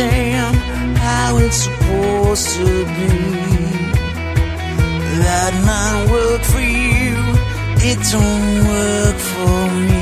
damn how it's supposed to be. That might work for you, it don't work for me.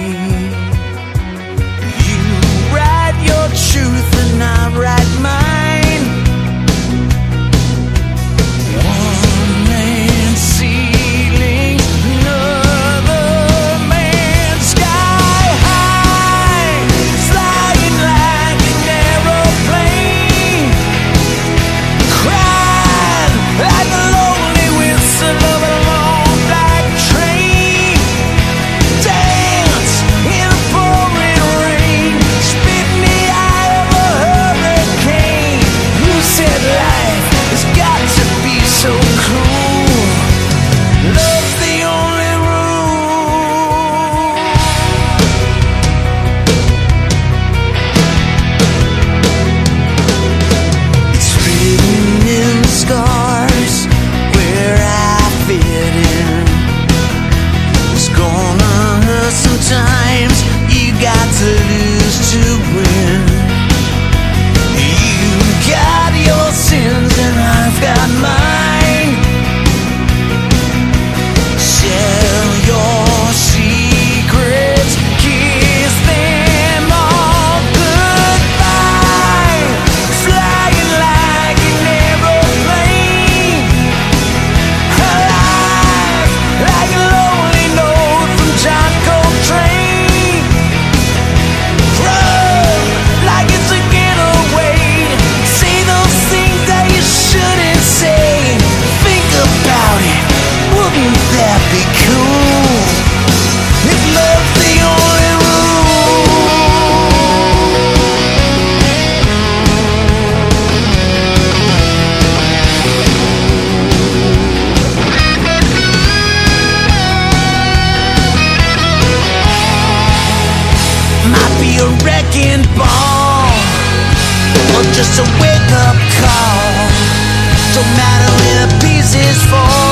wrecking ball. Or just a wake-up call. Don't matter where the pieces fall.